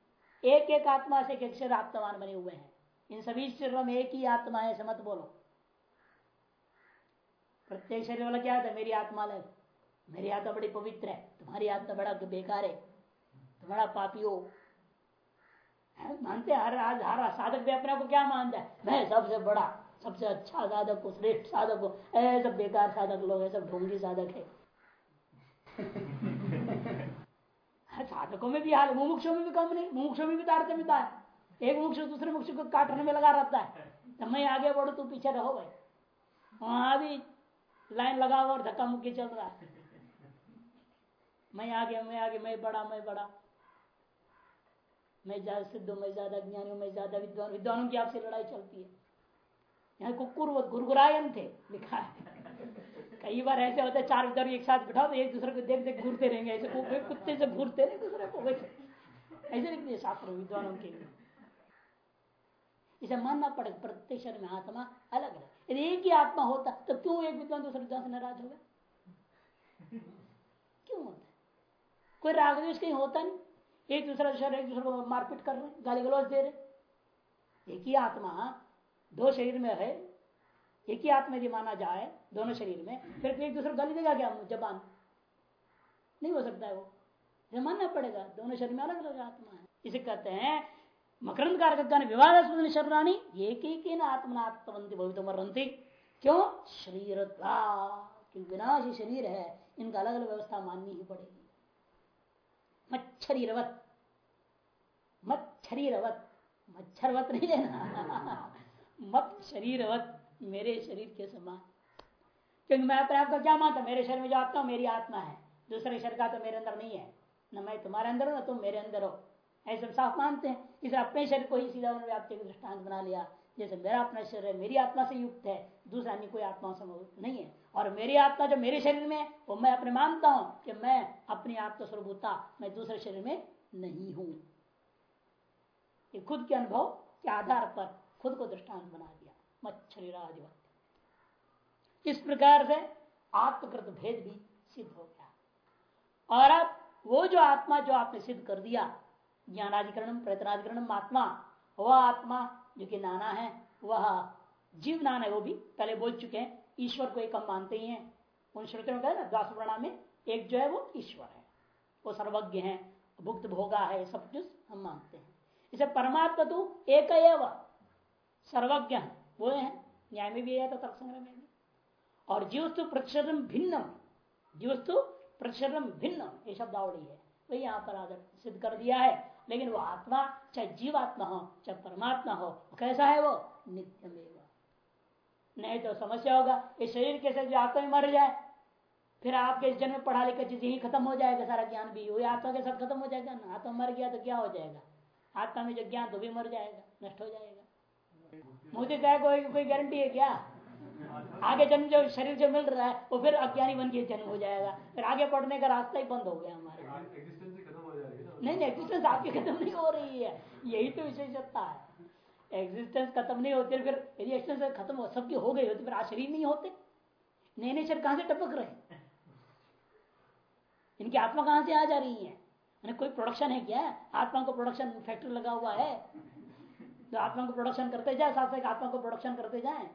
एक एक आत्मा से एक शरीर आत्मान बने हुए हैं। इन सभी शरीरों में एक ही आत्मा है समत बोलो। प्रत्येक शरीर वाला क्या था मेरी आत्मा अलग मेरी आत्मा बड़ी पवित्र है। तुम्हारी आत्मा बड़ा बेकार है। तुम्हारा पापी हो। मानते हर आज हर साधक भी अपने को क्या मानता है? मैं सबसे बड़ा, सबसे अच्छा साधक हो, श्रेष्ठ साधक हो। ऐसे बेकार साधक लोग है, सब ढोंगी साधक है। साधकों में भी हाल, मुमुक्षों में भी कम नहीं। मुमुक्षों में भी तारतम्यता है। एक मुक्ष दूसरे मुक्ष को काटने में लगा रहता है। तो मैं आगे बढ़ू, तू पीछे रहो भाई। वहाँ भी लाइन लगा हुआ और धक्का मुक्की चल रहा है। मैं आगे मैं आगे, मैं बड़ा मैं बड़ा। मैं ज़्यादा सिद्ध हूँ मैं ज़्यादा ज्ञानी हूँ मैं ज़्यादा विद्वान। विद्वानों की आपसे लड़ाई चलती है। यहाँ कुकुर गुरगुरायन थे, लिखा है। कई बार ऐसे होते चार इधर एक साथ बिठाओ तो एक दूसरे को देख देख घूरते रहेंगे। ऐसे कुत्ते से घूरते नहीं, दूसरे को वैसे। ऐसे लिख दिए शास्त्र विद्वानों के लिए। इसे मानना पड़ेगा प्रत्येक शरीर में आत्मा अलग अलग यदि एक ही आत्मा होता तो क्यों एक विद्वान दूसरे विद्वान से नाराज़ होगा क्यों होता है? कोई कहीं होता नहीं। एक दूसरा शरीर, एक दूसरे को मारपीट कर रहे गाली गलौज दे रहे एक ही आत्मा दो शरीर में है, एक ही आत्मा यदि माना जाए दोनों शरीर में, फिर एक दूसरे को गाली देगा क्या जबान? नहीं हो सकता है वो। मानना पड़ेगा, दोनों शरीर में अलग अलग आत्मा है। इसे कहते हैं मकरंद कारक विवाद शरीरानी एक ही आत्मनात्मवंती भवित मरंती क्यों शरीर विनाशी शरीर है इनका अलग अलग व्यवस्था माननी ही पड़ेगी मच्छरीरवत मच्छरीरवत मच्छरवत नहीं लेना मत शरीरवत मेरे शरीर के समान क्योंकि मैं अपने आप को क्या मानता मेरे शरीर में जो आत्मा मेरी आत्मा है दूसरे शरीर का तो मेरे अंदर नहीं है न मैं तुम्हारे अंदर हो ना तुम मेरे अंदर हो ऐसे हम साफ़ मानते हैं। इसे अपने शरीर को ही सीधा व्याप्ति दृष्टांत बना लिया। जैसे मेरा अपना शरीर है, मेरी आत्मा से युक्त है, दूसरा अन्य कोई आत्मा से नहीं है। और मेरी आत्मा जो मेरे शरीर में वो मैं अपने मानता हूँ कि मैं अपनी आत्मा स्वरूपता मैं दूसरे शरीर में नहीं हूँ। ये खुद के अनुभव के आधार पर खुद को दृष्टांत बना दिया। मच्छरीराधिपत्य इस प्रकार से आत्मकृत भेद भी सिद्ध हो गया। और अब वो जो आत्मा जो आपने सिद्ध कर दिया ज्ञानाधिकरण, प्रयत्नाधिकरण, आत्मा वह आत्मा, जो कि नाना है, वह जीव नाना है, वो भी पहले बोल चुके हैं, ईश्वर को एक हम मानते ही हैं। उन श्रुतियों में कहा द्वास प्रणाम में एक जो है वो ईश्वर है। वो सर्वज्ञ है, भुक्त भोगा है, सब कुछ हम मानते हैं। इसे परमात्मा तो एक सर्वज्ञ है, वो है, न्याय में भी है तो तर्क संग्रह में और जीवस्तु प्रतिशत भिन्नम, जीवस्तु प्रतिशत भिन्न ये शब्दावली है, वही यहाँ पर आदर सिद्ध कर दिया है। लेकिन वो आत्मा चाहे जीवात्मा हो, चाहे परमात्मा हो कैसा है वो? नित्य नहीं तो समस्या होगा, इस शरीर कैसे जो आत्मा में मर जाए, फिर आपके इस जन्म पढ़ा लिखा चीज़ ही खत्म हो जाएगा, सारा ज्ञान भी वही आत्मा के साथ खत्म हो जाएगा। ना आत्मा मर गया तो क्या हो जाएगा? आत्मा में जो ज्ञान तो भी मर जाएगा, नष्ट हो जाएगा। मुझे क्या कोई कोई गारंटी है क्या? आगे जन्म जो शरीर जो मिल रहा है, वो फिर अज्ञानी बन के जन्म हो जाएगा। फिर आगे पढ़ने का रास्ता ही बंद हो गया हमारे। नहीं नहीं एग्जिस्टेंस आपकी खत्म नहीं हो रही है। यही तो विशेषता है। एग्जिस्टेंस खत्म नहीं होती, फिर यदि एक्सटेंस खत्म सबकी हो गई होती, फिर आज नहीं होते। नए नए शरीर कहाँ से टपक रहे इनकी आत्मा कहाँ से आ जा रही है? कोई प्रोडक्शन है क्या? आत्मा को प्रोडक्शन फैक्ट्री लगा हुआ है। तो आत्मा को प्रोडक्शन करते जाए, साथ साथ आत्मा को प्रोडक्शन करते जाए।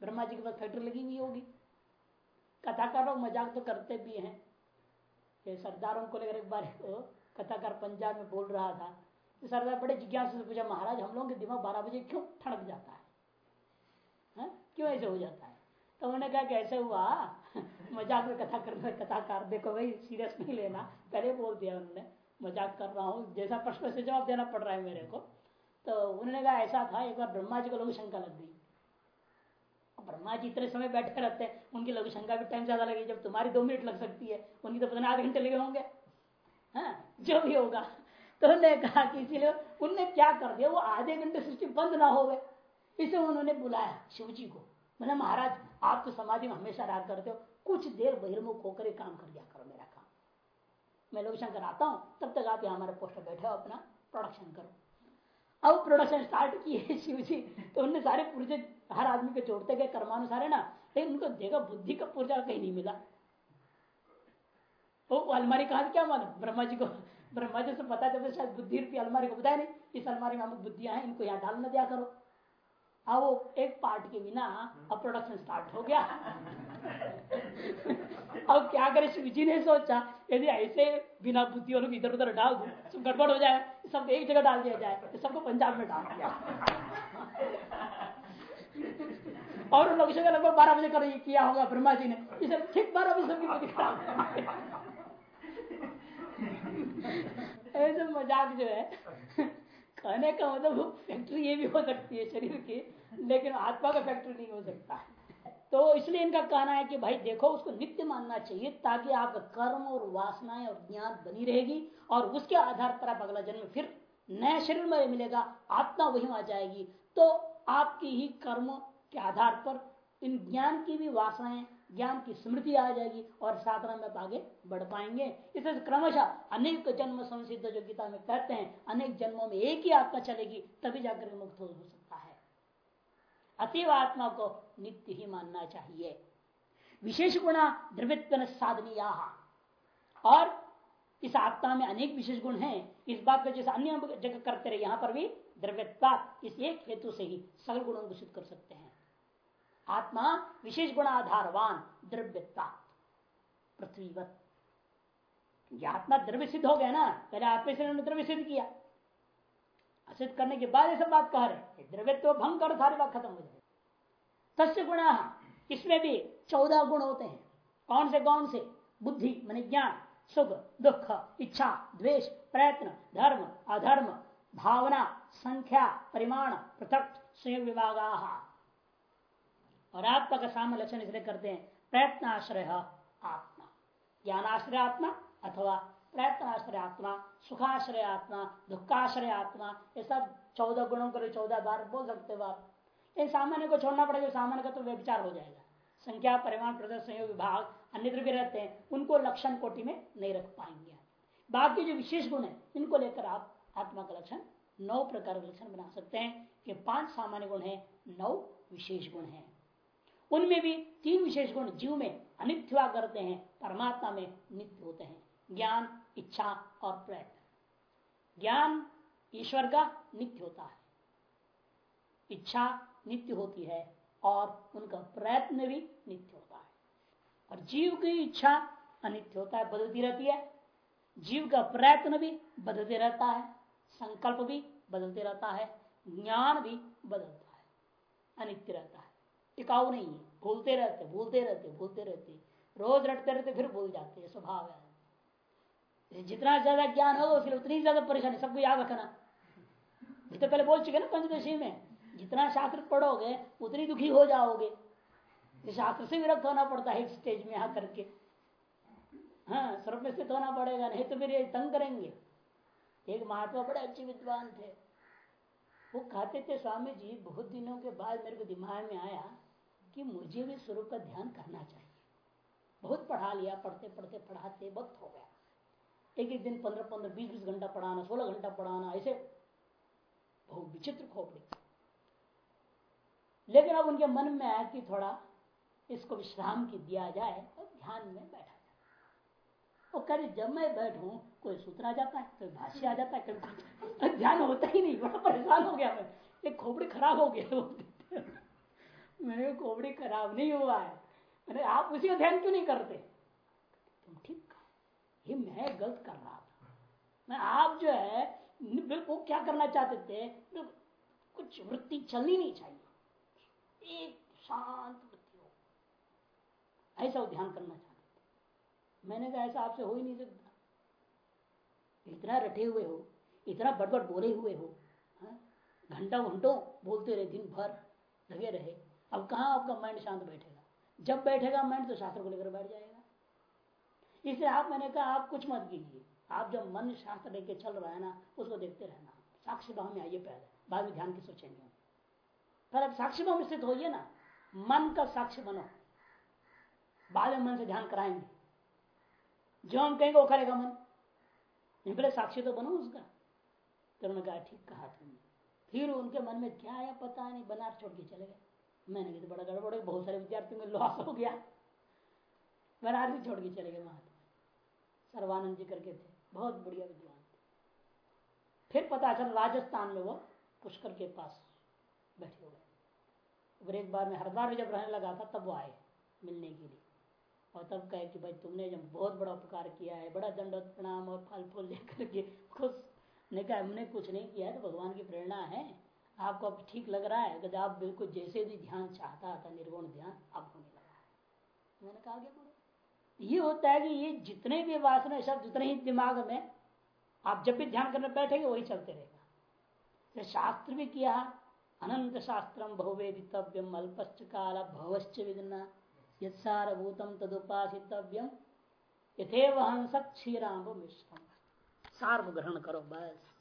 ब्रह्मा जी के पास फैक्ट्री लगी हुई होगी। कथाकार लोग मज़ाक तो करते भी हैं। ये सरदारों को लेकर एक बार कथाकार पंजाब में बोल रहा था कि सरदार बड़े जिज्ञासा से पूछा, महाराज, हम लोगों के दिमाग बारह बजे क्यों ठड़क जाता है? हा? क्यों ऐसे हो जाता है? तो उन्होंने कहा कि ऐसे हुआ, मज़ाक में कथा कर, कथाकार देखो भाई, सीरियस नहीं लेना। पहले बोल दिया उन्होंने, मज़ाक कर रहा हूँ, जैसा प्रश्न से जवाब देना पड़ रहा है मेरे को। तो उन्होंने कहा, ऐसा था, एक बार ब्रह्मा जी को लघु शंका लग गई। ब्रह्मा जी इतने समय बैठे रहते हैं, उनकी लघु शंका भी टाइम ज़्यादा लगी जब तुम्हारी दो मिनट लग सकती है, उनकी तो पता आधे घंटे लगे होंगे। हाँ जो भी होगा। तो उन्होंने कहा कि इसीलिए उनने क्या कर दिया? वो आधे घंटे सृष्टि बंद ना हो गए। इसे उन्होंने बुलाया शिव जी को। बोला, महाराज, आप तो समाधि में हमेशा राग करते हो। कुछ देर बहिर्मुख होकर काम कर दिया करो मेरा काम। मैं लोग शंकर आता हूँ, तब तक आप यहाँ हमारे पोस्टर बैठे हो, अपना प्रोडक्शन करो। अब प्रोडक्शन स्टार्ट किए शिव जी। तो उनने सारे पुर्जे हर आदमी को जोड़ते गए कर्मानुसार, है ना? लेकिन उनको देखा, बुद्धि का पुर्जा कहीं नहीं मिला। वो अलमारी कहा क्या मालूम? ब्रह्मा जी को ब्रह्मा जी से पता चलता शायद बुद्धि रूपी अलमारी को बताया नहीं। इस अलमारी में अमुक बुद्धियाँ हैं, इनको यहाँ डाल न दिया करो। अब वो एक पार्ट के बिना अब प्रोडक्शन स्टार्ट हो गया। अब क्या करे, शिवजी ने सोचा, यदि ऐसे बिना बुद्धि वालों को इधर उधर डाल दू, सब गड़बड़ हो जाए सब एक जगह डाल दिया जाए सबको पंजाब में डाल दिया। और लोग लगभग बारह बजे कर किया होगा ब्रह्मा जी ने। इसे ठीक बारह बजे सबकी बुद्धि खराब ऐसे मज़ाक जो है कहने का मतलब फैक्ट्री ये भी हो सकती है शरीर की, लेकिन आत्मा का फैक्ट्री नहीं हो सकता। तो इसलिए इनका कहना है कि भाई देखो, उसको नित्य मानना चाहिए ताकि आपका कर्म और वासनाएँ और ज्ञान बनी रहेगी और उसके आधार पर आप अगला जन्म फिर नया शरीर में मिलेगा, आत्मा वही आ जाएगी। तो आपकी ही कर्म के आधार पर इन ज्ञान की भी वासनाएँ ज्ञान की स्मृति आ जाएगी और साधना में आगे बढ़ पाएँगे। इसे क्रमशः अनेक जन्म संसिद्ध जो गीता में कहते हैं, अनेक जन्मों में एक ही आत्मा चलेगी, तभी जाकर मुक्त हो सकता है। अतीव आत्मा को नित्य ही मानना चाहिए। विशेष गुणा द्रवित्व साधनीया। और इस आत्मा में अनेक विशेष गुण हैं। इस बात को जैसे अन्य जगह करते रहे यहाँ पर भी द्रव्यता इस एक हेतु से ही सगल गुणों को सिद्ध कर सकते हैं। आत्मा विशेष गुणाधारवान, द्रव्यता, पृथ्वीवत। आत्मा द्रव्य सिद्ध हो गया ना, पहले आत्मा से द्रव्य सिद्ध किया। सिद्ध करने के बाद सब बात कह रहे द्रव्य तो भंग कर सारी बात खत्म हो जाए तस्य गुणा, इसमें भी चौदह गुण होते हैं। कौन से कौन से? बुद्धि, मान ज्ञान, सुख, दुख, इच्छा, द्वेष, प्रयत्न, धर्म, अधर्म, भावना, संख्या, परिमाण, पृथक संयोग विभाग और आत्मा का सामने लक्षण इसलिए करते हैं प्रयत्न आश्रय आत्मा। ज्ञानाश्रय आत्मा अथवा प्रयत्न आश्रय आत्मा, सुखाश्रय आत्मा, दुखाश्रय आत्मा, ये सब चौदह गुणों के लिए चौदह बार बोल सकते हो आप। इन सामान्य को छोड़ना पड़ेगा, सामान्य का तो विचार हो जाएगा। संख्या, परिमाण, प्रदर्शन विभाग, अन्य भी रहते हैं, उनको लक्षण कोटि में नहीं रख पाएँगे बाकी जो विशेष गुण है, इनको लेकर आप आत्मा का लक्षण, नौ प्रकार का लक्षण बना सकते हैं कि पाँच सामान्य गुण है, नौ विशेष गुण है। उनमें भी तीन विशेष गुण जीव में अनित्य करते हैं, परमात्मा में नित्य होते हैं। ज्ञान, इच्छा और प्रयत्न। ज्ञान ईश्वर का नित्य होता है। इच्छा नित्य होती है और उनका प्रयत्न भी नित्य होता है। और जीव की इच्छा अनित्य होता है, बदलती रहती है। जीव का प्रयत्न भी बदलते रहता है, संकल्प भी बदलते रहता है, ज्ञान भी बदलता है, अनित्य रहता है। टिकाऊ नहीं है, भूलते रहते भूलते रहते भूलते रहते। रोज रटते रहते, फिर भूल जाते हैं, स्वभाव है। जितना ज़्यादा ज्ञान होगा उसके उतनी ज़्यादा परेशानी, सबको याद रखना। तो पहले बोल चुके ना पंचदशी में, जितना शास्त्र पढ़ोगे, उतनी दुखी हो जाओगे। शास्त्र से विरक्त होना पड़ता है स्टेज में आकर के हाँ स्वरूप में स्थित होना पड़ेगा, नहीं तो फिर ये तंग करेंगे। एक महात्मा बड़े अच्छे विद्वान थे। वो कहते थे स्वामी जी, बहुत दिनों के बाद मेरे को दिमाग में आया कि मुझे भी स्वरूप का ध्यान करना चाहिए। बहुत पढ़ा लिया, पढ़ते पढ़ते, पढ़ाते वक्त हो गया। एक एक दिन पंद्रह पंद्रह, बीस बीस घंटा पढ़ाना, सोलह घंटा पढ़ाना, ऐसे बहुत विचित्र खोपड़ी लेकिन अब उनके मन में आया कि थोड़ा इसको विश्राम की दिया जाए और ध्यान में बैठा। वो कभी जब मैं बैठू, कोई सूत्र आ जाता है, कोई भाष्य आ जाता है कभी ध्यान होता ही नहीं, बड़ा परेशान हो गया मैं। एक खोपड़ी खराब हो गया। मैंने खोपड़ी खराब नहीं हुआ है। मैंने आप उसी का ध्यान क्यों नहीं करते? तुम ठीक ये मैं गलत कर रहा था। मैं आप जो है वो क्या करना चाहते थे? कुछ वृत्ति चलनी नहीं चाहिए। एक शांत वृत्ति हो। ऐसा ध्यान करना चाहते थे। मैंने कहा, ऐसा आपसे हो ही नहीं सकता। इतना रटे हुए हो, इतना बड़बड़ बोले हुए हो हाँ? घंटा घंटों बोलते रहे, दिन भर लगे रहे। अब कहा आपका माइंड शांत बैठेगा? जब बैठेगा माइंड तो शास्त्र को लेकर बैठ जाएगा। इसलिए आप, मैंने कहा, आप कुछ मत कीजिए। आप जब मन शास्त्र लेके चल रहा है ना, उसको देखते रहना। साक्षी भाव में आइए पहले, बाद में ध्यान की सोचेंगे अब साक्षी भाव में स्थित होइए ना, मन का साक्षी बनो। बाद में मन से ध्यान कराएँगे। जो हम कहेंगे वो करेगा मन। पहले साक्षी तो बनो उसका। तो उन्होंने कहा, ठीक कहा तुमने। फिर उनके मन में क्या आया पता नहीं बनार छोड़ के चले गए। मैंने कहा तो बड़ा गड़बड़ बहुत सारे विद्यार्थियों में लॉस हो गया। बनारसी छोड़ के चले गए वहाँ सर्वानंद जी करके थे, बहुत बढ़िया विद्वान थे। फिर पता चल, राजस्थान में वो पुष्कर के पास बैठे हुए फिर एक बार में हरिद्वार में जब रहने लगा था, तब वो आए मिलने के लिए। और तब कहे कि भाई तुमने जब बहुत बड़ा उपकार किया है, बड़ा दंड प्रणाम और फल फूल लेकर के खुश। ने कहा, हमने कुछ नहीं किया है तो भगवान की प्रेरणा है। आपको अब ठीक लग रहा है? कि आप बिल्कुल जैसे भी ध्यान चाहता था, निर्गुण ध्यान अब होने लगा है। मैंने कहा, आगे ये होता है कि ये जितने भी वासना शब्द जितने ही दिमाग में, आप जब भी ध्यान करने बैठेंगे, वही चलते रहेगा। तो शास्त्र भी किया, अनंत शास्त्रम बहुवेदितव्यम अल्पश्च काल भवश्च विदना यसारभूतम तदुपासितव्यम। यथे वहन सत क्षीराम मिश्रम। सार्व ग्रहण करो बस।